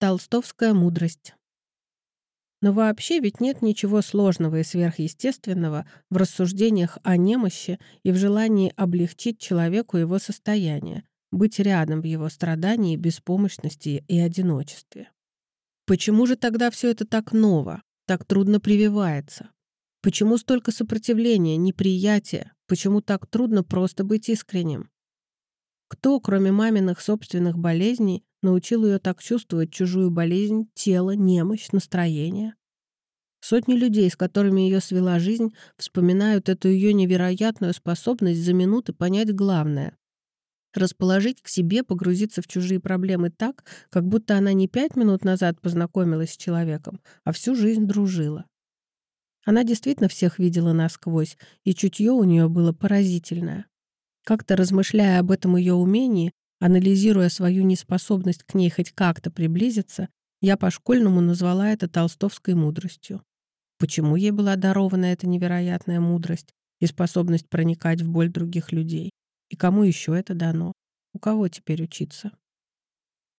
Толстовская мудрость. Но вообще ведь нет ничего сложного и сверхъестественного в рассуждениях о немощи и в желании облегчить человеку его состояние, быть рядом в его страдании, беспомощности и одиночестве. Почему же тогда все это так ново, так трудно прививается? Почему столько сопротивления, неприятия? Почему так трудно просто быть искренним? Кто, кроме маминых собственных болезней, научил ее так чувствовать чужую болезнь, тело, немощь, настроение? Сотни людей, с которыми ее свела жизнь, вспоминают эту ее невероятную способность за минуты понять главное. Расположить к себе, погрузиться в чужие проблемы так, как будто она не пять минут назад познакомилась с человеком, а всю жизнь дружила. Она действительно всех видела насквозь, и чутье у нее было поразительное. Как-то размышляя об этом ее умении, анализируя свою неспособность к ней хоть как-то приблизиться, я по-школьному назвала это толстовской мудростью. Почему ей была дарована эта невероятная мудрость и способность проникать в боль других людей? И кому еще это дано? У кого теперь учиться?